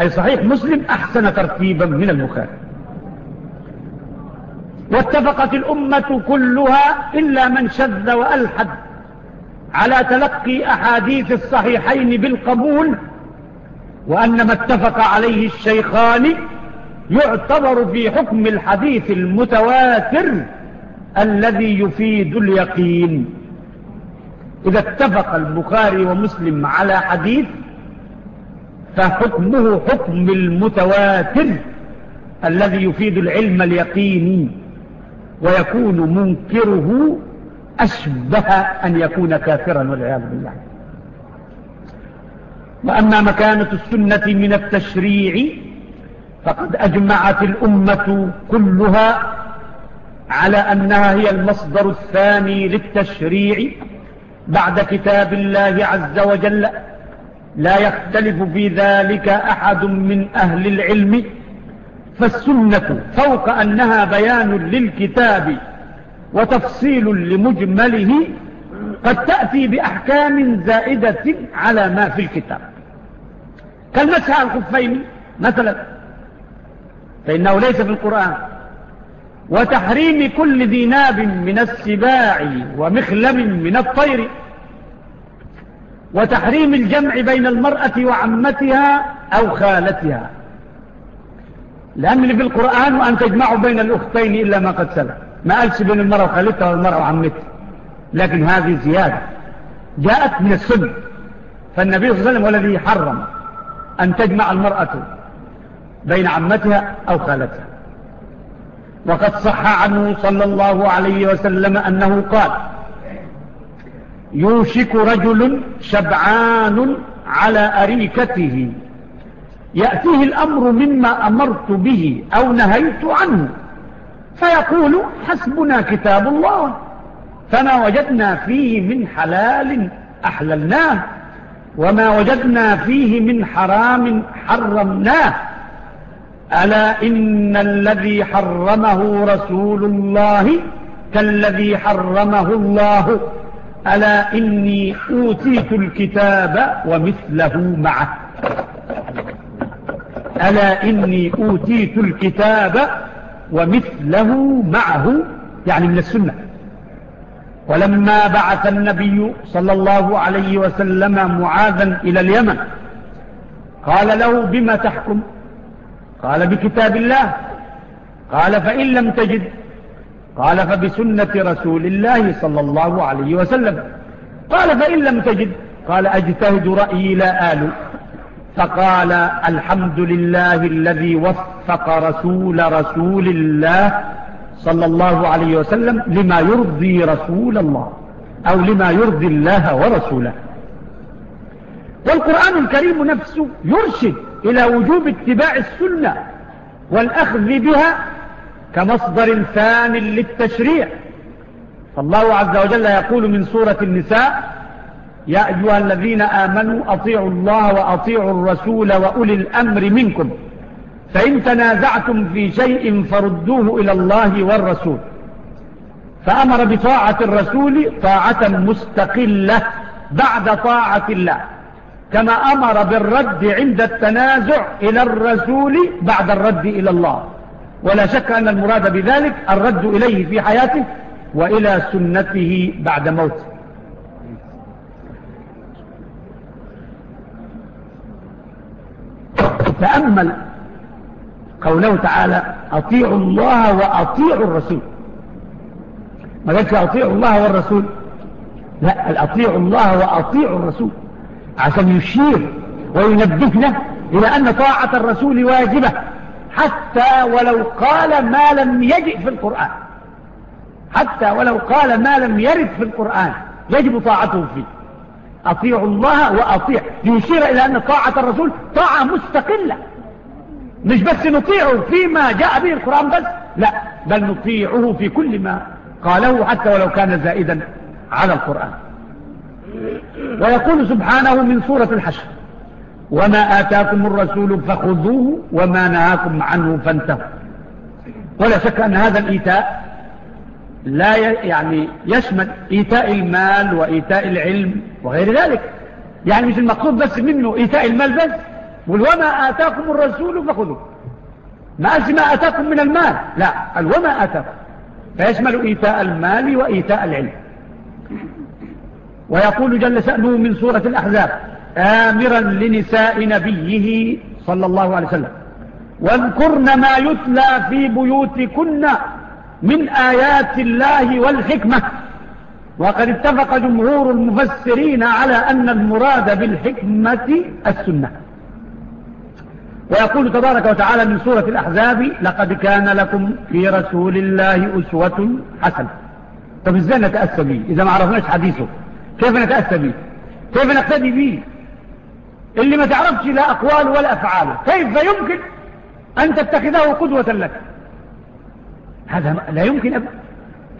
A: أي صحيح مسلم أحسن ترتيبا من البخاري. واتفقت الأمة كلها إلا من شذ وألحد. على تلقي أحاديث الصحيحين بالقبول وأن ما اتفق عليه الشيخان يعتبر في حكم الحديث المتواتر الذي يفيد اليقين. إذا اتفق البخاري ومسلم على حديث فحكمه حكم المتواتر الذي يفيد العلم اليقيني. ويكون منكره أشبه أن يكون كافرا والعياذ بالله. وأما مكانة السنة من التشريع فقد أجمعت الأمة كلها على أنها هي المصدر الثاني للتشريع بعد كتاب الله عز وجل. لا يختلف في ذلك أحد من أهل العلم فالسنة فوق أنها بيان للكتاب وتفصيل لمجمله قد تأتي بأحكام زائدة على ما في الكتاب. كالمسح على الخفين مثلا فإنه ليس في القرآن. وتحريم كل ذي ناب من السباع ومخلم من الطير. وتحريم الجمع بين المرأة وعمتها أو خالتها. لأن اللي في القرآن وأن تجمعوا بين الأختين إلا ما قد سبق. ما قالش بين المرأة وخالتها والمرأة وعمتها لكن هذه زيادة. جاءت من السنة. فالنبي صلى الله عليه وسلم والذي حرم أن تجمع المرأة بين عمتها أو خالتها. وقد صح عنه صلى الله عليه وسلم أنه قال يوشك رجل شبعان على أريكته. يأتيه الأمر مما أمرت به أو نهيت عنه. فيقول حسبنا كتاب الله. فما وجدنا فيه من حلال أحللناه. وما وجدنا فيه من حرام حرمناه. ألا إن الذي حرمه رسول الله كالذي حرمه الله. ألا إني أوتيت الكتاب ومثله معه. ألا إني أوتيت الكتاب ومثله معه يعني من السنة. ولما بعث النبي صلى الله عليه وسلم معاذا إلى اليمن قال له بما تحكم؟ قال بكتاب الله. قال فإن لم تجد؟ قال فبسنة رسول الله صلى الله عليه وسلم. قال فإن لم تجد؟ قال أجتهد رأيي لا آل. فقال الحمد لله الذي وفق رسول رسول الله صلى الله عليه وسلم لما يرضي رسول الله أو لما يرضي الله ورسوله والقرآن الكريم نفسه يرشد إلى وجوب اتباع السنة والأخذ بها كمصدر ثان للتشريع فالله عز وجل يقول من سورة النساء يا أيها الذين آمنوا أطيعوا الله وأطيعوا الرسول وأولي الأمر منكم. فإن تنازعتم في شيء فردوه إلى الله والرسول. فأمر بطاعة الرسول طاعة مستقلة بعد طاعة الله. كما أمر بالرد عند التنازع إلى الرسول بعد الرد إلى الله. ولا شك أن المراد بذلك الرد إليه في حياته وإلى سنته بعد موته. تأمل قوله تعالى أطيعوا الله وأطيعوا الرسول. ما قالت أطيعوا الله والرسول؟ لا أطيعوا الله وأطيعوا الرسول. عشان يشير وينبهنا إلى أن طاعة الرسول واجبة حتى ولو قال ما لم يجئ في القرآن. حتى ولو قال ما لم يرد في القرآن يجب طاعته فيه. أطيعوا الله وأطيع. يشير إلى أن طاعة الرسول طاعة مستقلة. مش بس نطيعه فيما جاء به القرآن بس لا بل نطيعه في كل ما قاله حتى ولو كان زائدا على القرآن. ويقول سبحانه من سورة الحشر وما آتاكم الرسول فخذوه وما نهاكم عنه فانتهوا. ولا شك أن هذا الإيتاء لا يعني يشمل إيتاء المال وإيتاء العلم وغير ذلك. يعني مش المقصود بس منه إيتاء المال بس. والوما آتاكم الرسول فخذوا ما أسمى آتاكم من المال. لا الوما آتاكم. فيشمل إيتاء المال وإيتاء العلم. ويقول جل شأنه من سورة الأحزاب آمرا لنساء نبيه صلى الله عليه وسلم وانكرن ما يتلى في بيوتكن من آيات الله والحكمة. وقد اتفق جمهور المفسرين على أن المراد بالحكمة السنة. ويقول تبارك وتعالى من سورة الأحزاب لقد كان لكم في رسول الله أسوة حسنة. طب إزاي نتأسى به إذا ما عرفناش حديثه كيف نتأسى به كيف نقتدي به اللي ما تعرفش لا أقوال ولا أفعال كيف يمكن أن تتخذه قدوة لك؟ هذا لا يمكن أبدا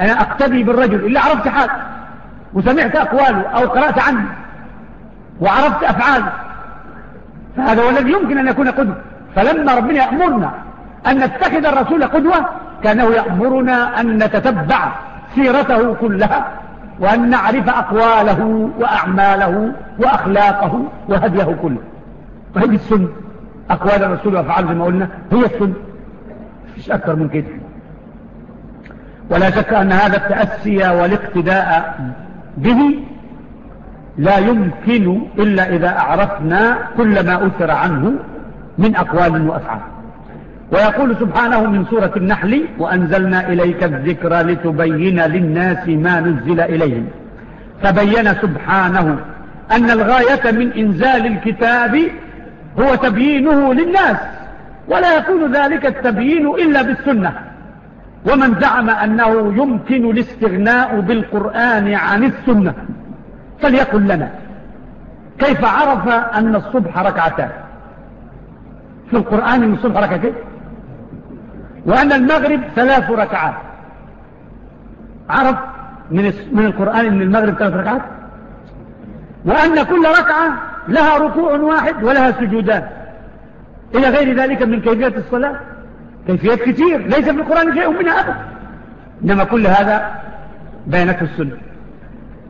A: أنا أقتدي بالرجل إلا عرفت حاله وسمعت أقواله أو قرأت عنه وعرفت أفعاله. فهذا هو الذي يمكن أن يكون قدوة. فلما ربنا يأمرنا أن نتخذ الرسول قدوة كانه يأمرنا أن نتتبع سيرته كلها وأن نعرف أقواله وأعماله وأخلاقه وهديه كله. فهي السنة. أقوال الرسول وفعال زي ما قلنا هي السنة. مش أكثر من كده. ولا شك أن هذا التأسي والاقتداء به لا يمكن إلا إذا أعرفنا كل ما أثر عنه من أقوال وأفعال. ويقول سبحانه من سورة النحل وأنزلنا إليك الذكر لتبين للناس ما نزل إليهم. فبين سبحانه أن الغاية من إنزال الكتاب هو تبيينه للناس ولا يكون ذلك التبيين إلا بالسنة. ومن زعم أنه يمكن الاستغناء بالقرآن عن السنة فليقل لنا كيف عرف أن الصبح ركعتان في القرآن من الصبح ركعتين وأن المغرب ثلاث ركعات عرف من من القرآن أن المغرب ثلاث ركعات؟ وأن كل ركعة لها ركوع واحد ولها سجودان إلى غير ذلك من كيفية الصلاة؟ كيفيات كتير ليس في القرآن شيء منها أبدا. إنما كل هذا بينك السنة.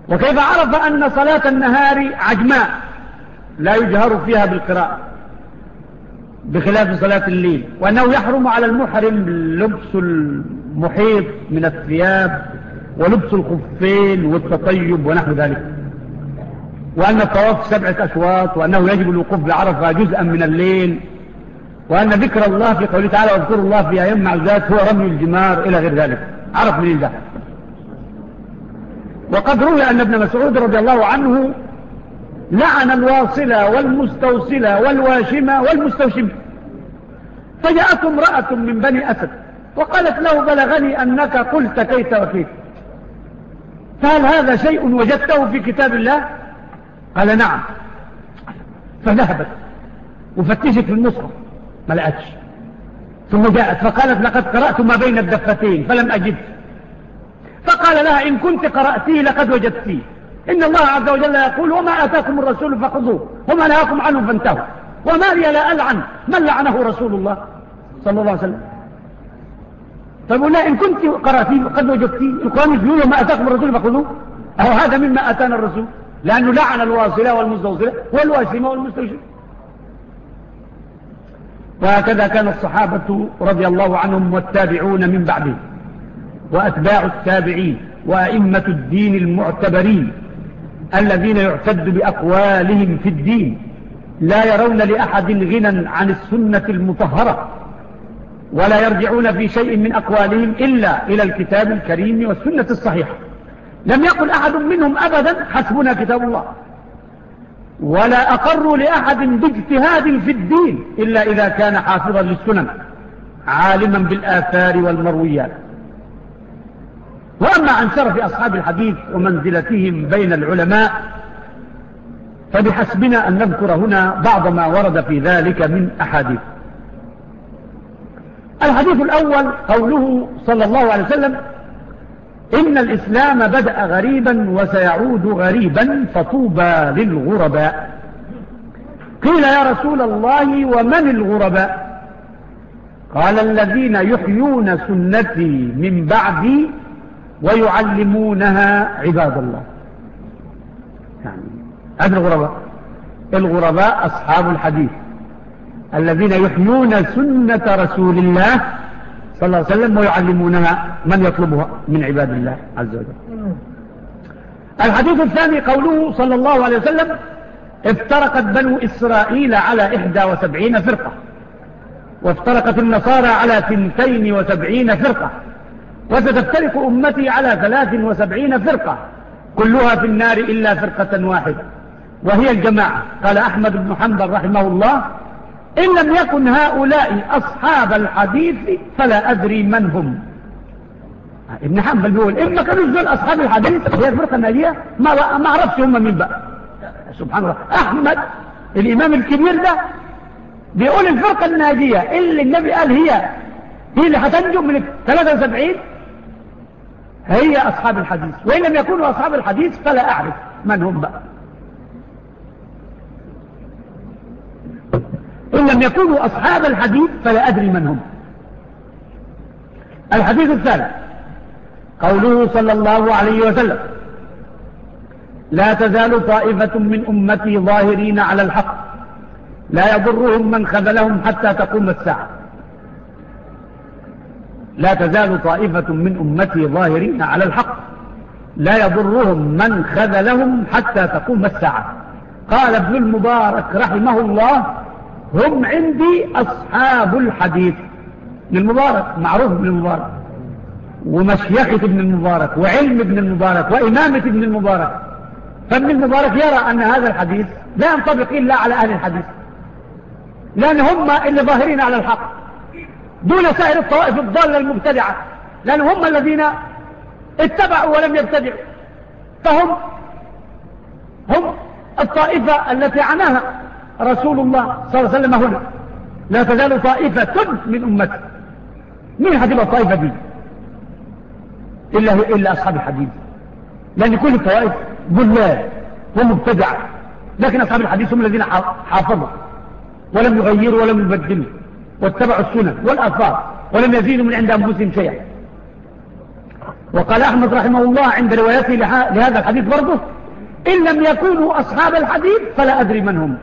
A: وكيف عرف أن صلاة النهار عجماء؟ لا يجهر فيها بالقراءة بخلاف صلاة الليل وأنه يحرم على المحرم لبس المحيط من الثياب ولبس الخفين والتطيب ونحو ذلك. وأن الطواف سبعة أشواط وأنه يجب الوقوف بعرفة جزءا من الليل وأن ذكر الله في قوله تعالى واذكر الله في أيام معزات هو رمي الجمار إلى غير ذلك. عرف من الله وقد روي أن ابن مسعود رضي الله عنه لعن الواصلة والمستوصلة والواشمة والمستوشمة فجاءت امرأة من بني أسد وقالت له بلغني أنك قلت كيت وكيت. فهل هذا شيء وجدته في كتاب الله؟ قال نعم. فذهبت. وفتشت في النصر ما لقتش. ثم جاءت فقالت لقد قرأت ما بين الدفتين فلم أجد. فقال لها إن كنت قرأتيه لقد وجدتيه إن الله عز وجل يقول وما أتاكم الرسول فخذوه وما نهاكم عنه فانتهوا. وما لي لا ألعن من لعنه رسول الله صلى الله عليه وسلم. طيب ولا إن كنت قرأتيه قد وجدتيه القرآن يقول وما أتاكم الرسول فخذوه. أو هذا مما أتانا الرسول. لأنه لعن الواصلة والمستوصلة والواسمة والمستوشرة وهكذا كان الصحابة رضي الله عنهم والتابعون من بعدهم وأتباع التابعين وأئمة الدين المعتبرين الذين يعتد بأقوالهم في الدين. لا يرون لأحد غنى عن السنة المطهرة ولا يرجعون في شيء من أقوالهم إلا إلى الكتاب الكريم والسنة الصحيحة. لم يقل أحد منهم أبدا حسبنا كتاب الله. ولا أقر لأحد باجتهاد في الدين إلا إذا كان حافظا للسنن عالما بالآثار والمرويات. وأما عن شرف أصحاب الحديث ومنزلتهم بين العلماء فبحسبنا أن نذكر هنا بعض ما ورد في ذلك من أحاديث. الحديث الأول قوله صلى الله عليه وسلم إن الإسلام بدأ غريبا وسيعود غريبا فطوبى للغرباء. قيل يا رسول الله ومن الغرباء؟ قال الذين يحيون سنتي من بعدي ويعلمونها عباد الله. يعني أين الغرباء؟ الغرباء أصحاب الحديث. الذين يحيون سنة رسول الله صلى الله عليه وسلم ويعلموننا من يطلبها من عباد الله عز وجل. الحديث الثاني قوله صلى الله عليه وسلم افترقت بنو إسرائيل على 71 فرقة وافترقت النصارى على 72 فرقة وستفترق أمتي على 73 فرقة كلها في النار إلا فرقة واحدة وهي الجماعة. قال أحمد بن حنبل رحمه الله إن لم يكن هؤلاء أصحاب الحديث فلا أدري من هم. ابن حنبل بيقول إما كانوا دول أصحاب الحديث هي الفرقة المالية ما, ما عرفش هم من بقى. سبحان الله. أحمد الإمام الكبير ده بيقول الفرقة الناجية اللي النبي قال هي هي اللي هتنجو من 73 هي أصحاب الحديث. وإن لم يكونوا أصحاب الحديث فلا أعرف من هم بقى. إن لم يكونوا أصحاب الحديث فلا أدري من هم. الحديث الثالث. قوله صلى الله عليه وسلم لا تزال طائفة من أمتي ظاهرين على الحق. لا يضرهم من خذلهم حتى تقوم الساعة. لا تزال طائفة من أمتي ظاهرين على الحق. لا يضرهم من خذلهم حتى تقوم الساعة. قال ابن المبارك رحمه الله هم عندي أصحاب الحديث. للمبارك معروف ابن المبارك. ومشيخة ابن المبارك وعلم ابن المبارك وإمامة ابن المبارك. فابن المبارك يرى أن هذا الحديث لا ينطبق إلا على أهل الحديث. لأن هم اللي ظاهرين على الحق. دون سائر الطوائف الضالة المبتدعة. لأن هم الذين اتبعوا ولم يبتدعوا. فهم هم الطائفة التي عناها. رسول الله صلى الله عليه وسلم هنا لا تزال طائفة من أمته مين هتبقى الطائفة دي إلا, إلا أصحاب الحديث لأن كل الطوائف ضلال ومبتدعة لكن أصحاب الحديث هم الذين حافظوا ولم يغيروا ولم يبدلوا واتبعوا السنة والأثار ولم يزيدوا من عند أنفسهم شيئا وقال أحمد رحمه الله عند روايته لهذا الحديث برضه إن لم يكونوا أصحاب الحديث فلا أدري من هم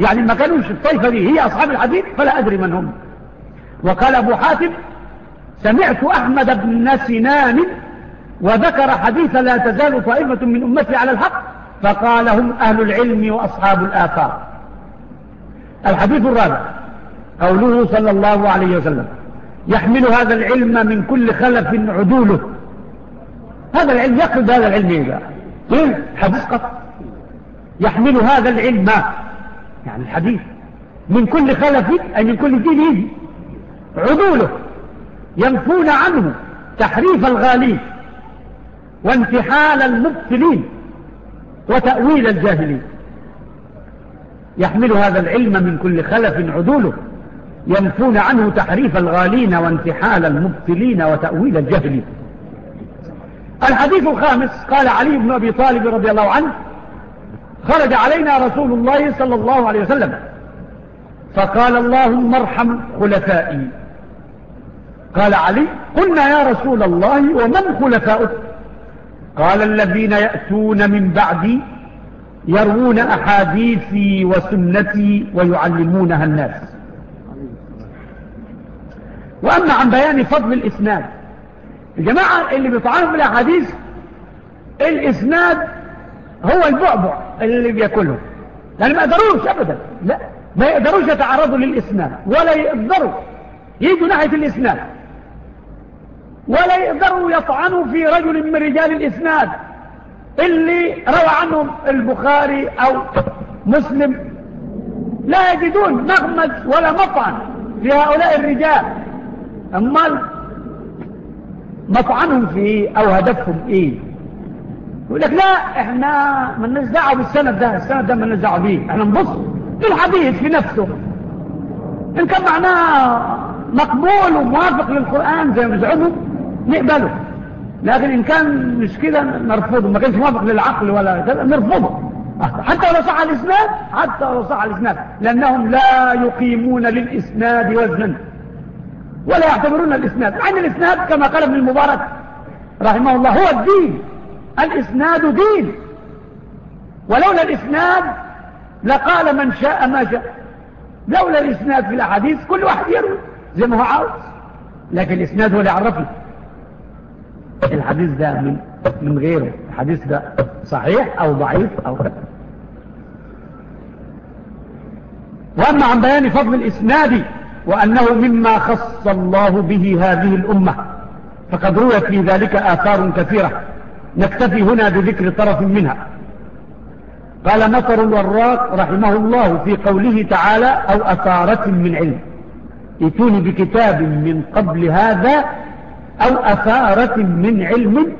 A: يعني ما كانوش الطائفة دي هي أصحاب الحديث فلا أدري من هم. وقال أبو حاتم سمعت أحمد بن سنان وذكر حديث لا تزال طائفة من أمتي على الحق فقال هم أهل العلم وأصحاب الآثار. الحديث الرابع قوله صلى الله عليه وسلم يحمل هذا العلم من كل خلف عدوله. هذا العلم يقصد هذا العلم إذا. إيه؟ حديث قط يحمل هذا العلم يعني الحديث. من كل خلف أي من كل دين يجي. عدوله ينفون عنه تحريف الغالين وانتحال المبتلين وتأويل الجاهلين. يحمل هذا العلم من كل خلف عدوله ينفون عنه تحريف الغالين وانتحال المبتلين وتأويل الجاهلين. الحديث الخامس قال علي بن أبي طالب رضي الله عنه خرج علينا رسول الله صلى الله عليه وسلم. فقال اللهم ارحم خلفائي. قال علي قلنا يا رسول الله ومن خلفاؤك؟ قال الذين يأتون من بعدي يروون أحاديثي وسنتي ويعلمونها الناس. وأما عن بيان فضل الإسناد. الجماعة اللي بيطعام بالأحاديث الإسناد هو البعبع. اللي بياكلهم. يعني ما يقدروش أبدا. لا. ما يقدروش يتعرضوا للإسنان ولا يقدروا. يجوا ناحية الإسنان ولا يقدروا يطعنوا في رجل من رجال الإسناد اللي روى عنهم البخاري أو مسلم. لا يجدون مغمز ولا مطعن لهؤلاء الرجال. أما مطعنهم في إيه أو هدفهم إيه؟ يقول لك لا إحنا ما لناش بالسند ده السند ده ما لناش بيه. إحنا نبص في في نفسه. إن كان معناه مقبول وموافق للقرآن زي ما نزعبه نقبله. لكن إن كان مش كده نرفضه. ما كانش موافق للعقل ولا كده نرفضه. حتى لو صح الإسناد حتى لو صح الإسناد. لأنهم لا يقيمون للإسناد وزنا. ولا يعتبرون الإسناد. عن الإسناد كما قال ابن المبارك رحمه الله هو الدين. الإسناد دين. ولولا الإسناد لقال من شاء ما شاء. لولا الإسناد في الأحاديث كل واحد يروي. زي ما هو عاوز. لكن الإسناد هو اللي عرفنا الحديث ده من, من غيره. الحديث ده صحيح أو ضعيف أو كده وأما عن بيان فضل الإسناد وأنه مما خص الله به هذه الأمة فقد رويت في ذلك آثار كثيرة. نكتفي هنا بذكر طرف منها. قال مطر الوراق رحمه الله في قوله تعالى أو أثارة من علم. اتوني بكتاب من قبل هذا أو أثارة من علم.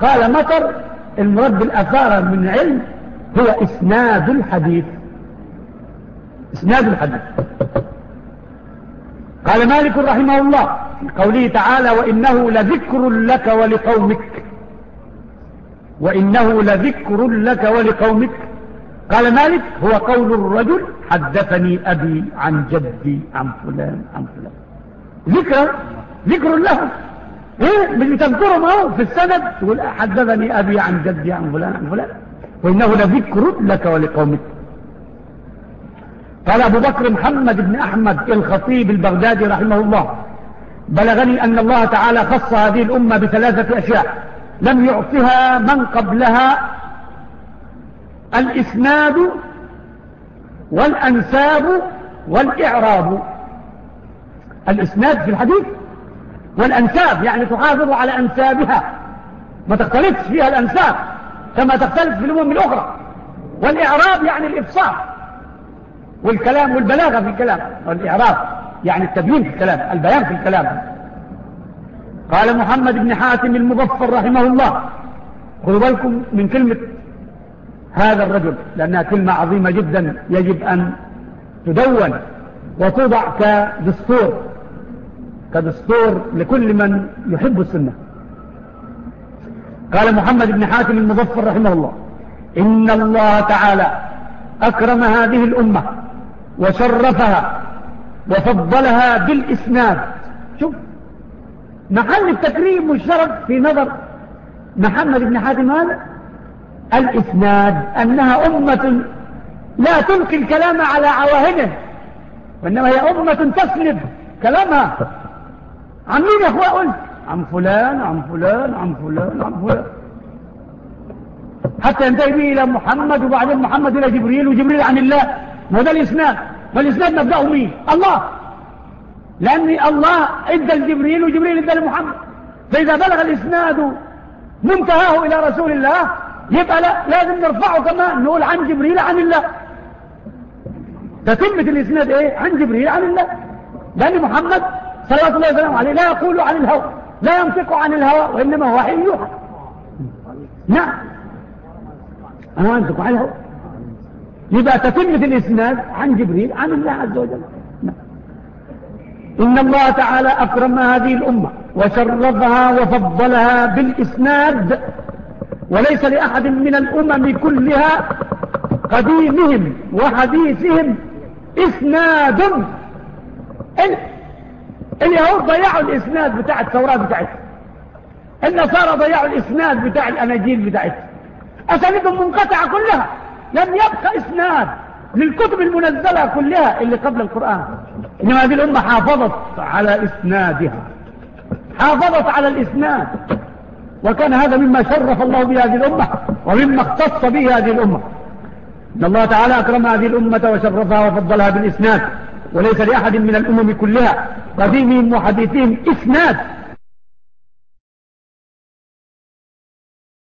A: قال مطر المرد الأثارة من علم هو إسناد الحديث. إسناد الحديث. قال مالك رحمه الله في قوله تعالى وإنه لذكر لك ولقومك. وإنه لذكر لك ولقومك قال مالك هو قول الرجل حدثني أبي عن جدي عن فلان عن فلان ذكر ذكر له. إيه؟ مش بتذكرهم اهو في السند؟ تقول حدثني أبي عن جدي عن فلان عن فلان. وإنه لذكر لك ولقومك. قال أبو بكر محمد بن أحمد الخطيب البغدادي رحمه الله بلغني أن الله تعالى خص هذه الأمة بثلاثة أشياء. لم يعطها من قبلها الإسناد والأنساب والإعراب. الإسناد في الحديث والأنساب يعني تحافظ على أنسابها. ما تختلفش فيها الأنساب كما تختلف في الأمم الأخرى. والإعراب يعني الإبصار والكلام والبلاغة في الكلام والإعراب يعني التبيين في الكلام البيان في الكلام. قال محمد بن حاتم المغفر رحمه الله. خذوا بالكم من كلمة هذا الرجل لأنها كلمة عظيمة جدا يجب أن تدون وتوضع كدستور كدستور لكل من يحب السنة. قال محمد بن حاتم المظفر رحمه الله. إن الله تعالى أكرم هذه الأمة وشرفها وفضلها بالإسناد. شوف محل التكريم والشرف في نظر محمد بن حاتم هذا؟ الإسناد أنها أمة لا تلقي الكلام على عواهنه وإنما هي أمة تسلب كلامها. عن مين يا أخوة قلت؟ عن فلان عن فلان عن فلان عن فلان. حتى ينتهي به إلى محمد وبعدين محمد إلى جبريل وجبريل عن الله. ما ده الإسناد. ما الإسناد نبدأه مين؟ الله. لأن الله إدى الجبريل وجبريل إدى لمحمد فإذا بلغ الإسناد منتهاه إلى رسول الله يبقى لا لازم نرفعه كمان نقول عن جبريل عن الله. تتمة الإسناد إيه؟ عن جبريل عن الله. لأن محمد صلى الله عليه وسلم عليه لا يقول عن الهوى لا يمسك عن الهوى وإنما هو حي يوحى. نعم. أنا أمسك عن الهوى. يبقى تتمة الإسناد عن جبريل عن الله عز وجل. إن الله تعالى أكرم هذه الأمة وشرفها وفضلها بالإسناد وليس لأحد من الأمم كلها قديمهم وحديثهم إسناد. اليهود ضيعوا الإسناد بتاع الثورات بتاعتهم. النصارى ضيعوا الإسناد بتاع الأناجيل بتاعتهم. أسندهم منقطعة كلها. لم يبقى إسناد. للكتب المنزلة كلها اللي قبل القرآن. إنما هذه الأمة حافظت على إسنادها. حافظت على الإسناد. وكان هذا مما شرف الله به هذه الأمة ومما اختص به هذه الأمة. إن الله تعالى أكرم هذه الأمة وشرفها وفضلها بالإسناد. وليس لأحد من الأمم كلها. قديمهم وحديثهم إسناد.